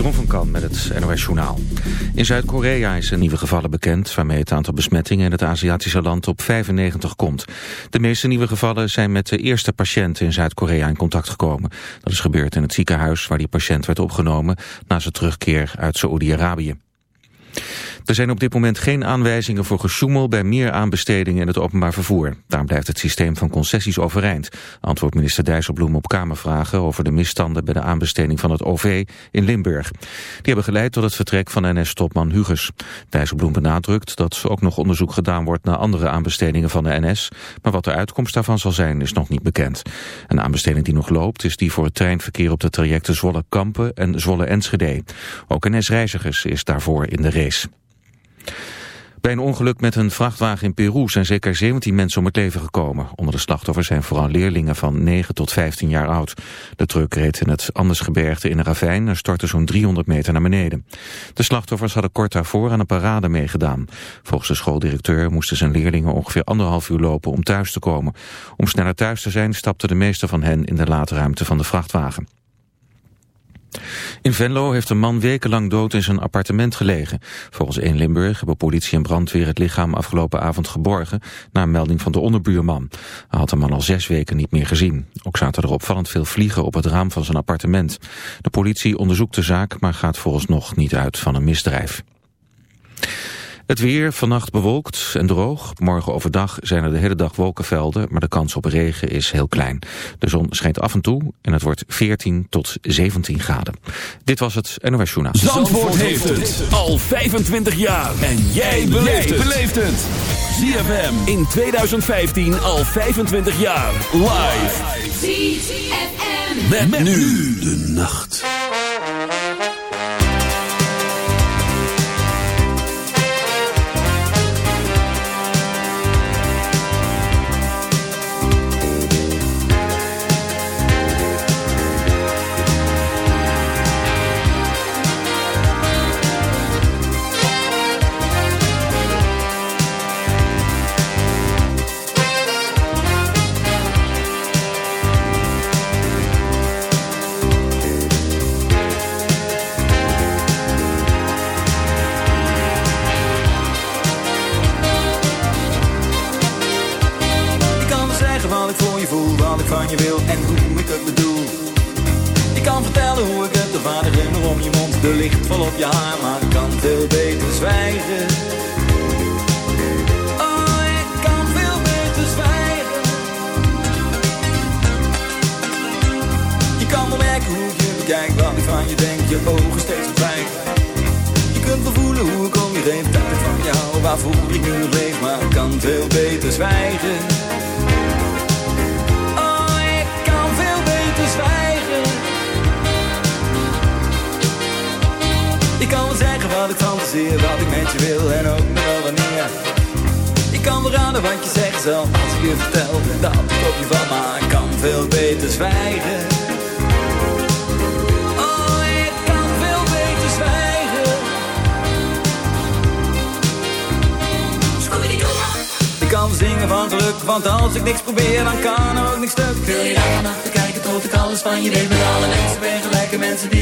Jeroen van Kan met het NOS Journaal. In Zuid-Korea is een nieuwe gevallen bekend... waarmee het aantal besmettingen in het Aziatische land op 95 komt. De meeste nieuwe gevallen zijn met de eerste patiënt in Zuid-Korea in contact gekomen. Dat is gebeurd in het ziekenhuis waar die patiënt werd opgenomen... na zijn terugkeer uit Saoedi-Arabië. Er zijn op dit moment geen aanwijzingen voor gesjoemel bij meer aanbestedingen in het openbaar vervoer. Daarom blijft het systeem van concessies overeind, antwoordt minister Dijsselbloem op Kamervragen over de misstanden bij de aanbesteding van het OV in Limburg. Die hebben geleid tot het vertrek van NS-topman Huges. Dijsselbloem benadrukt dat ook nog onderzoek gedaan wordt naar andere aanbestedingen van de NS, maar wat de uitkomst daarvan zal zijn is nog niet bekend. Een aanbesteding die nog loopt is die voor het treinverkeer op de trajecten Zwolle-Kampen en Zwolle-Enschede. Ook NS-reizigers is daarvoor in de race. Bij een ongeluk met een vrachtwagen in Peru zijn zeker 17 mensen om het leven gekomen. Onder de slachtoffers zijn vooral leerlingen van 9 tot 15 jaar oud. De truck reed in het Andesgebergte in een ravijn en stortte zo'n 300 meter naar beneden. De slachtoffers hadden kort daarvoor aan een parade meegedaan. Volgens de schooldirecteur moesten zijn leerlingen ongeveer anderhalf uur lopen om thuis te komen. Om sneller thuis te zijn stapten de meeste van hen in de laadruimte van de vrachtwagen. In Venlo heeft een man wekenlang dood in zijn appartement gelegen. Volgens 1 Limburg hebben politie en brandweer het lichaam afgelopen avond geborgen... na een melding van de onderbuurman. Hij had de man al zes weken niet meer gezien. Ook zaten er opvallend veel vliegen op het raam van zijn appartement. De politie onderzoekt de zaak, maar gaat nog niet uit van een misdrijf. Het weer, vannacht bewolkt en droog. Morgen overdag zijn er de hele dag wolkenvelden, maar de kans op regen is heel klein. De zon schijnt af en toe en het wordt 14 tot 17 graden. Dit was het NOS Journaal. Zandvoort, heeft het al 25 jaar. En jij beleeft het. ZFM in 2015 al 25 jaar. Live. ZFM. met nu de nacht.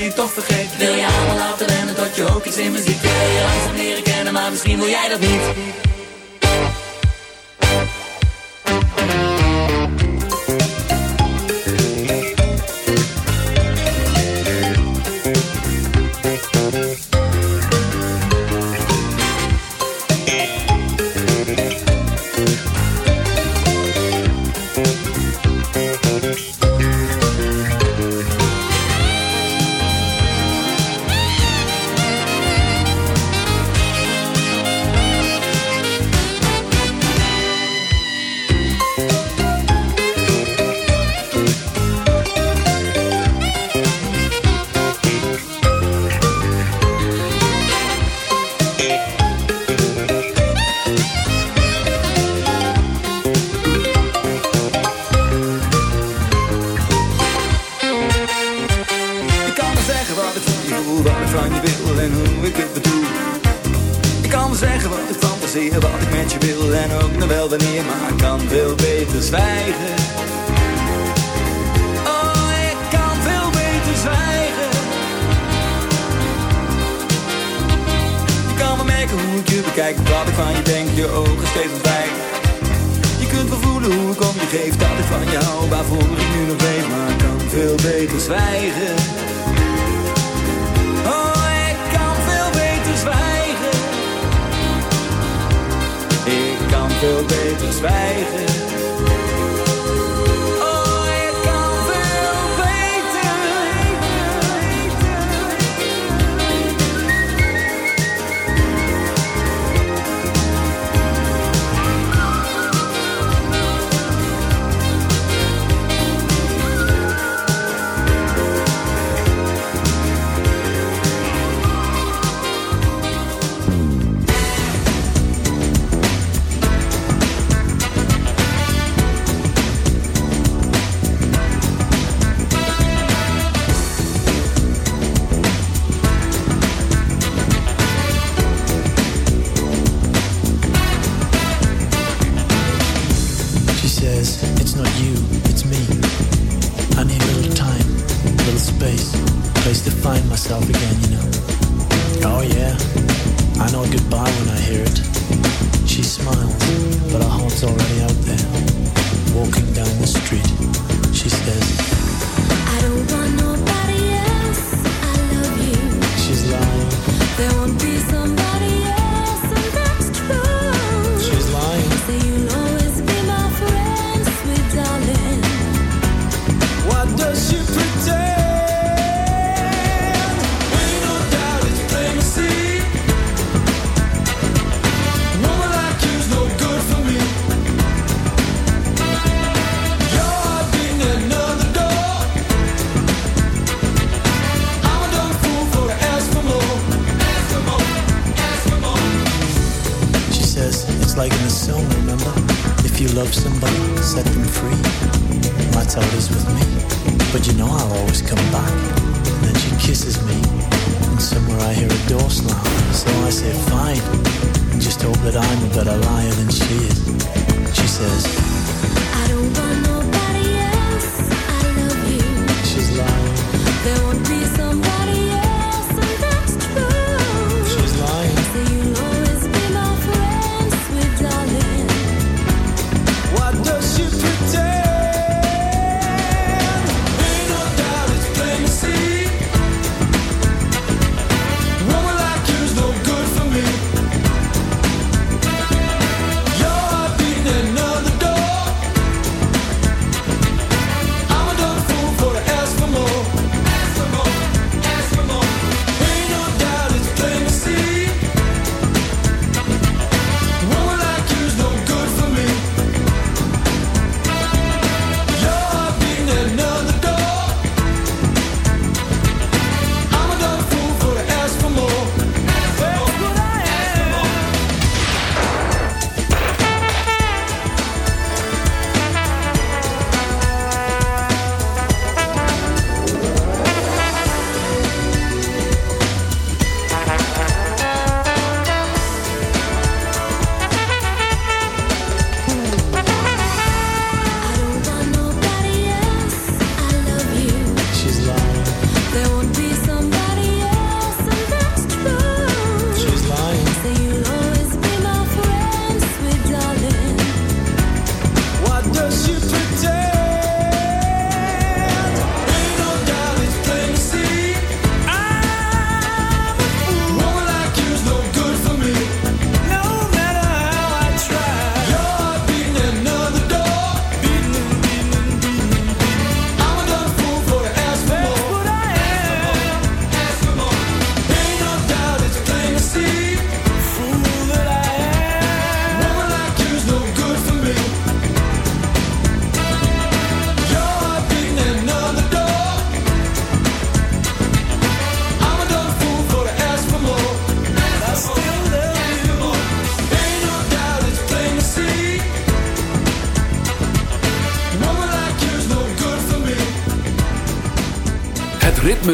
Die toch vergeet Wil je allemaal laten rennen tot je ook iets in me ziet? Wil je langzaam leren kennen maar misschien wil jij dat niet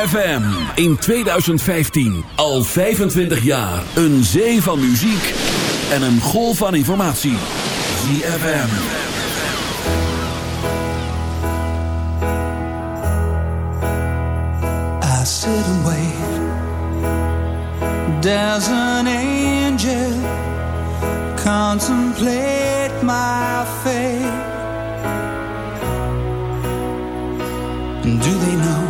ZFM in 2015 al 25 jaar een zee van muziek en een golf van informatie. ZFM. I sit and wait. There's an angel contemplate my fate. Do they know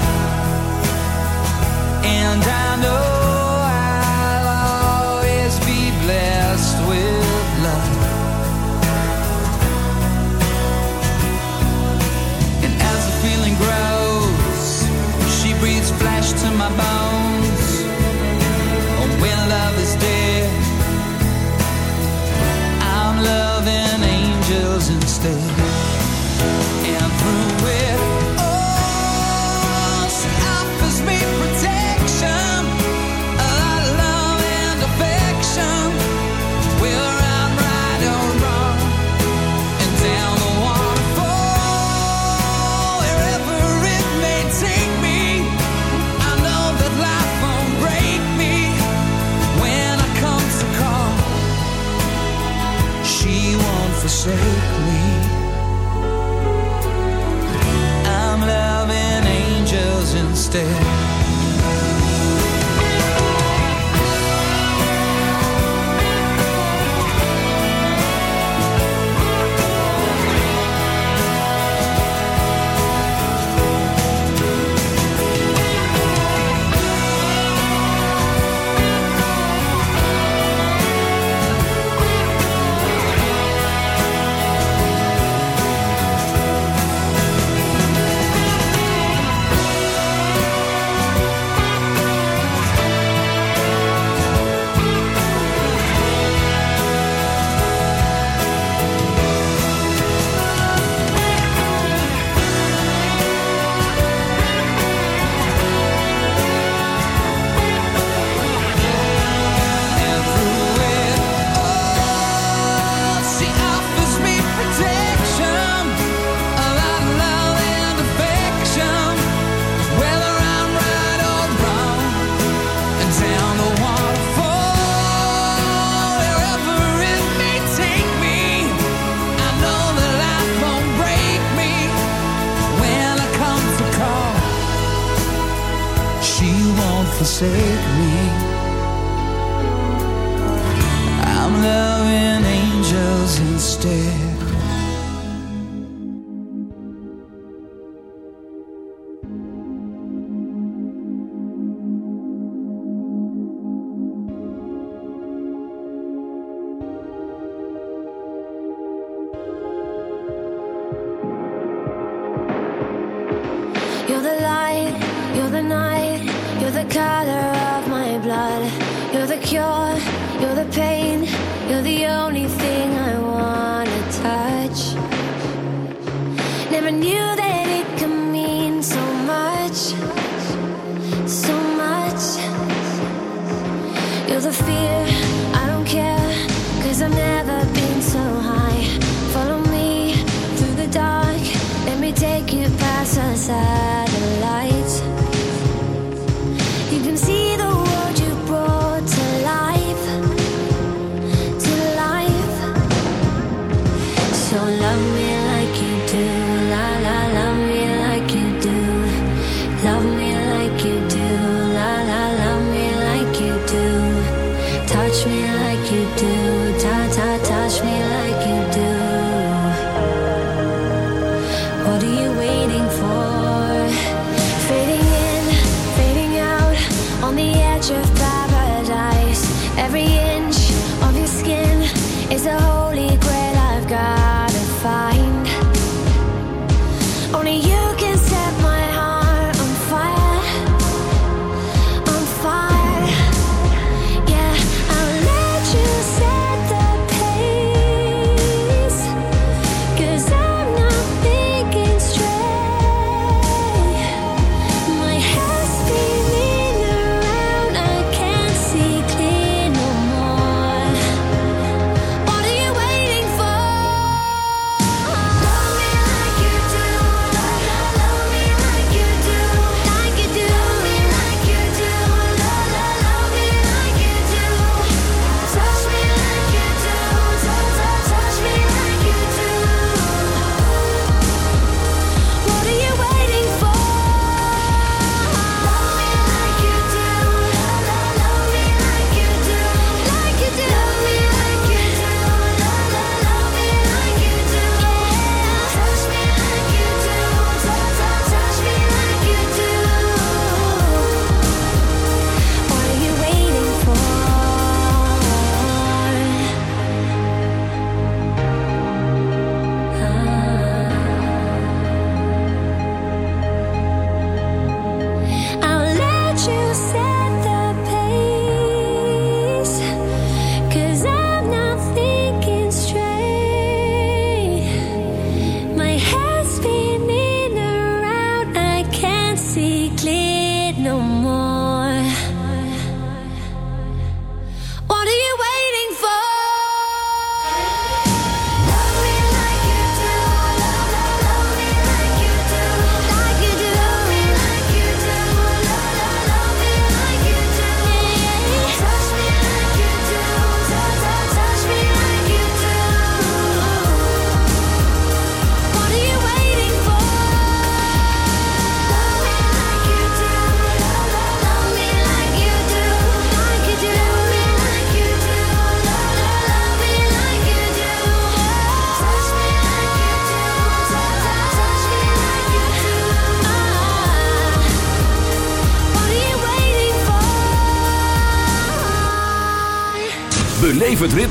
instead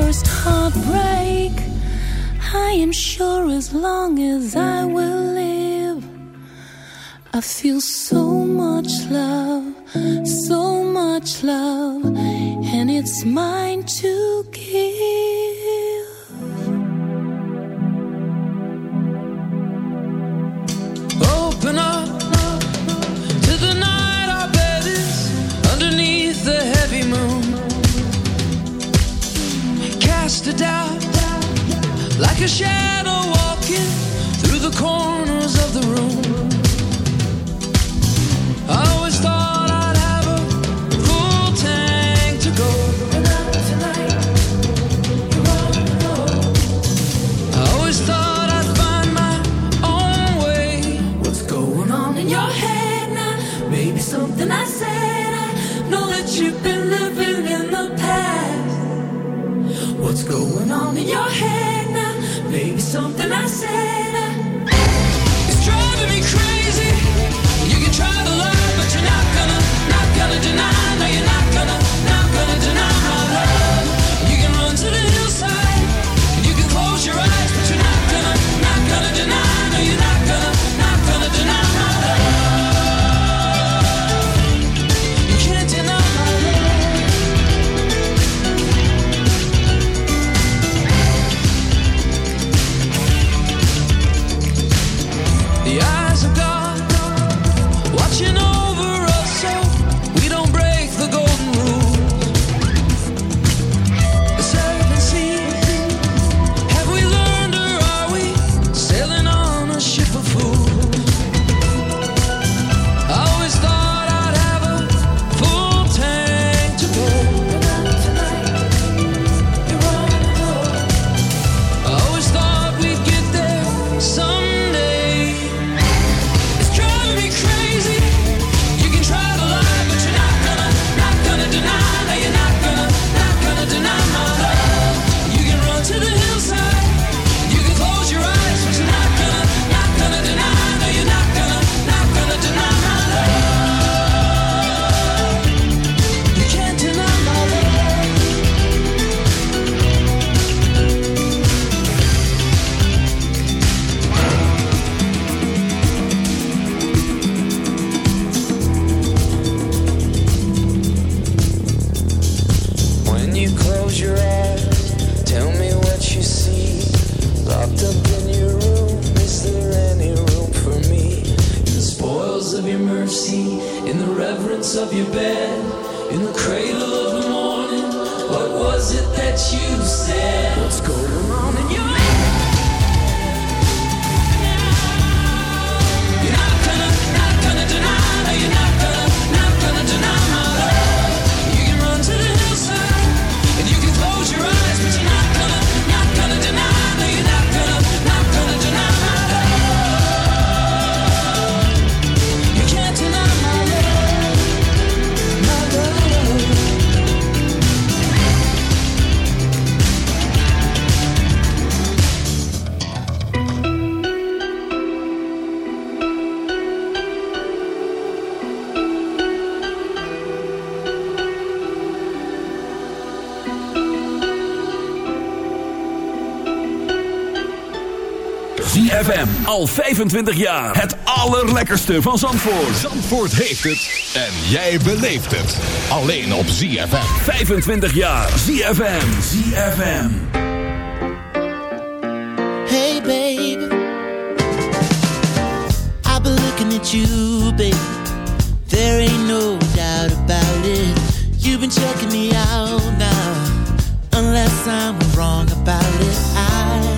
first heartbreak. I am sure as long as I will live, I feel so much love, so much love, and it's mine to give. just a doubt, like a shadow walking. Something I said. ZFM. Al 25 jaar. Het allerlekkerste van Zandvoort. Zandvoort heeft het. En jij beleeft het. Alleen op ZFM. 25 jaar. ZFM. ZFM. Hey babe. I've been looking at you, babe. There ain't no doubt about it. You've been checking me out now. Unless I'm wrong about it. I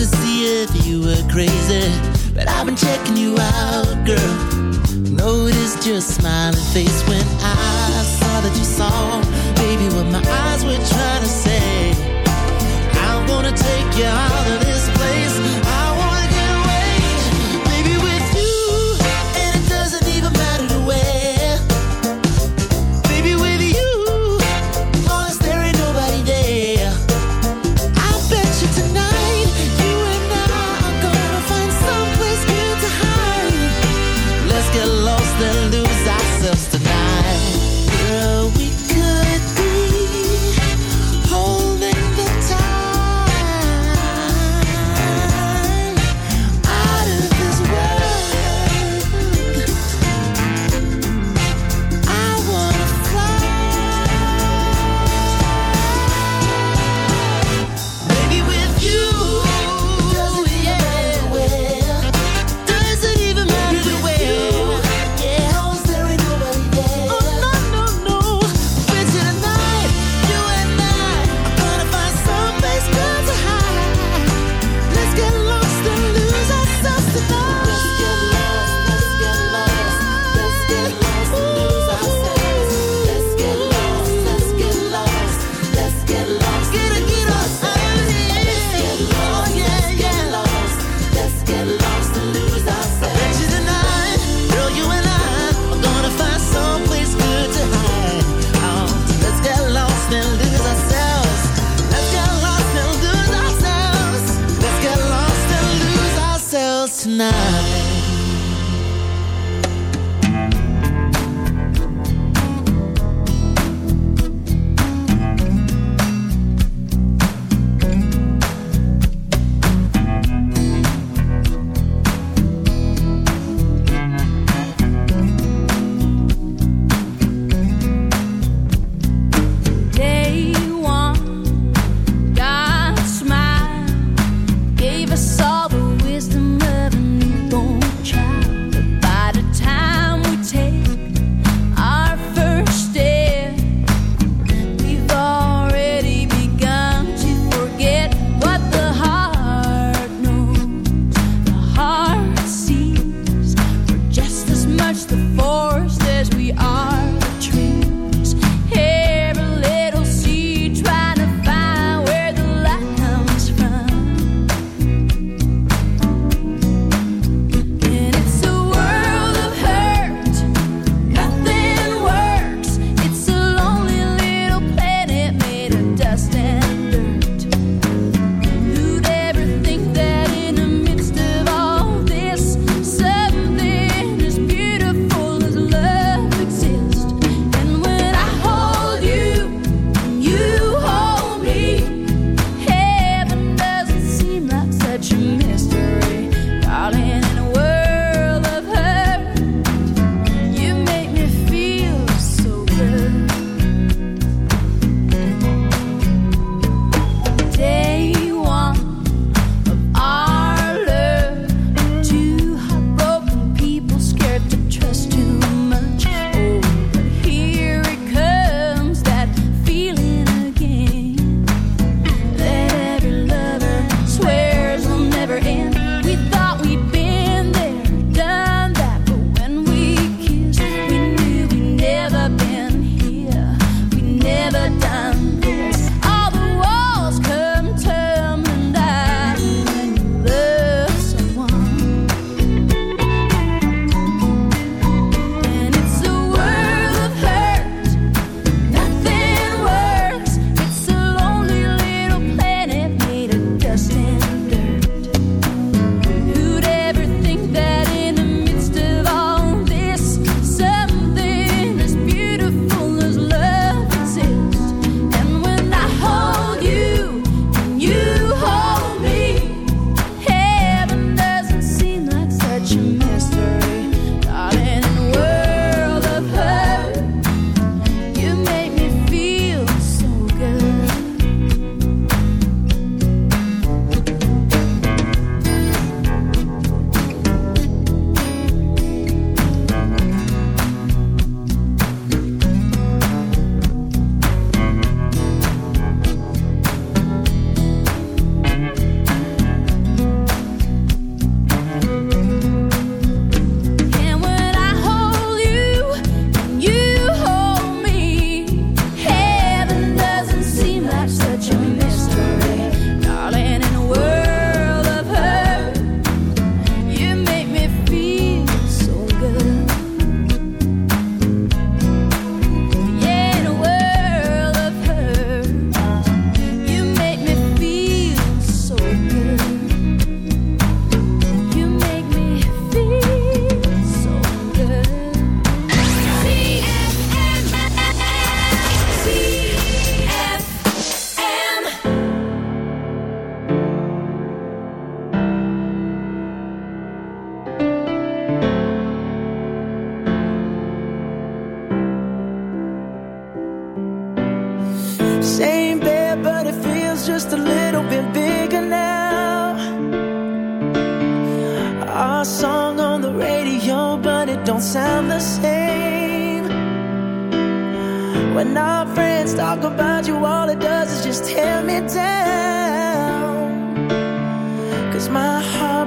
To see if you were crazy. But I've been checking you out, girl. Noticed your smiling face when I saw that you saw, baby, what my eyes were trying to say. I wanna take you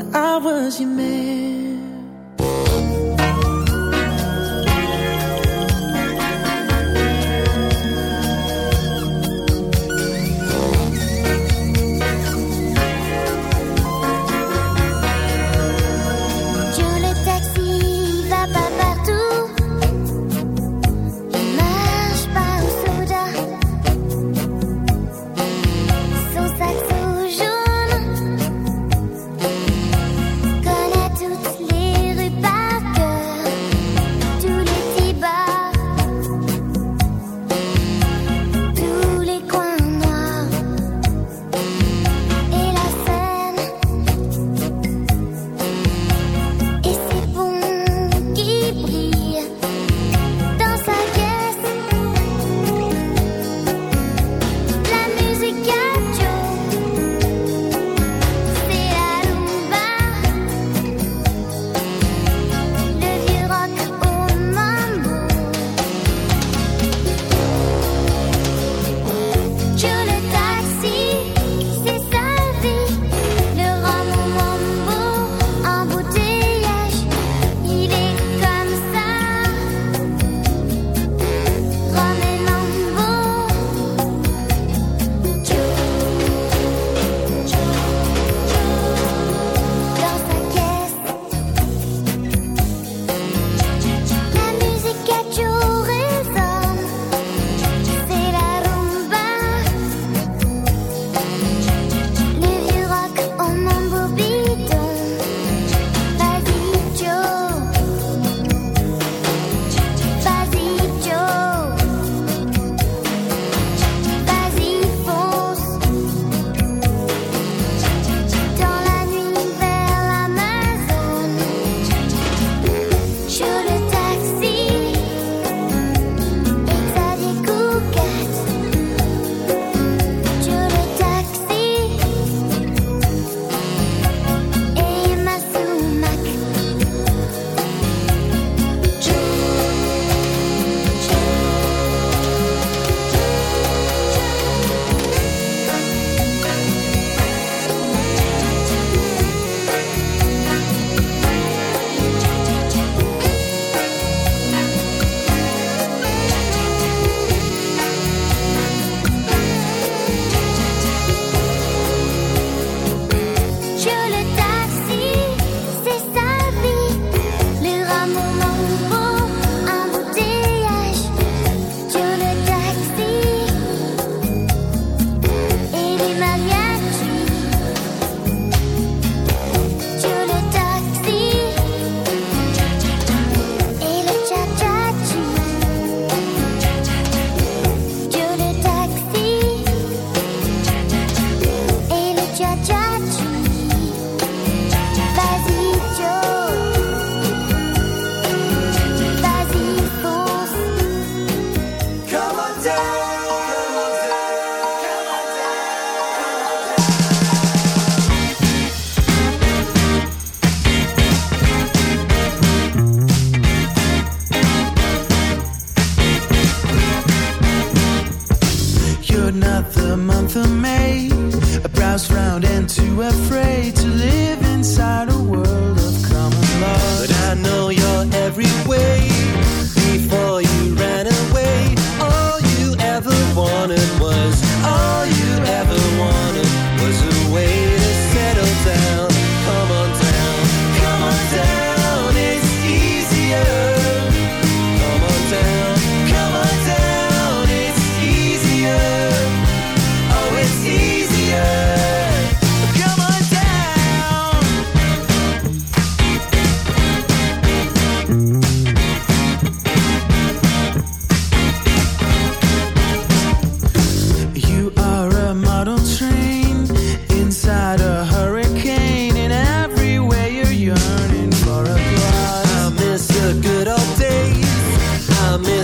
I was your man.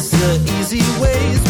the easy ways